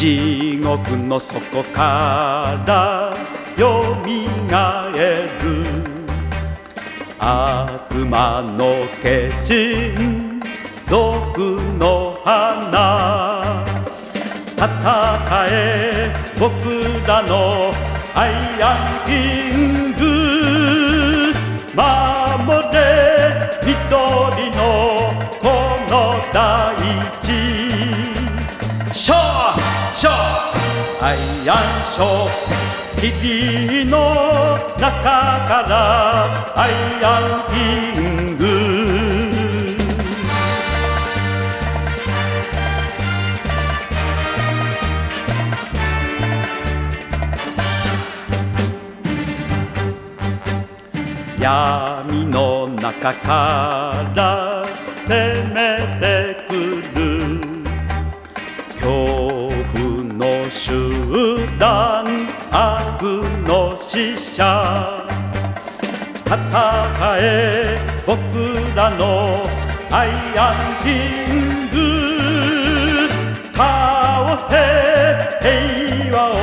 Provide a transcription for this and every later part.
地獄の底からよみがえる。悪魔の化身。毒の花。戦え僕らのアイアンキング。守れ緑のこの大地。ショーアイアンショー日々の中からアイアンキング。闇の中から攻めて集団悪の使者。戦え僕らのアイアンキング。倒せ平和を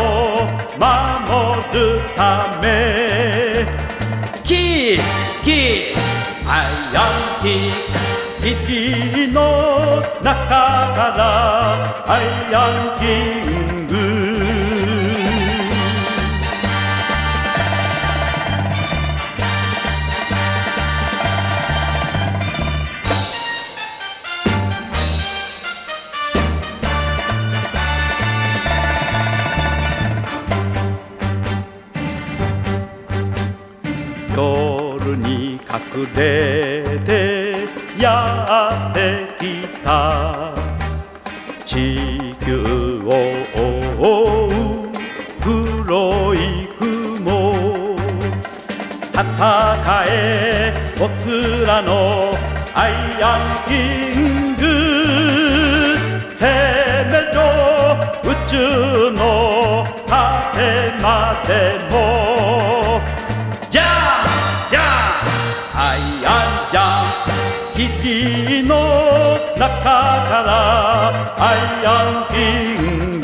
守るため。キーキー。アイアンキー。日々の中からアイアンキング。に隠れてやってきた。地球を覆う黒い雲。戦え僕らのアイアンキング。攻めろ宇宙。日々の中からアイアンキング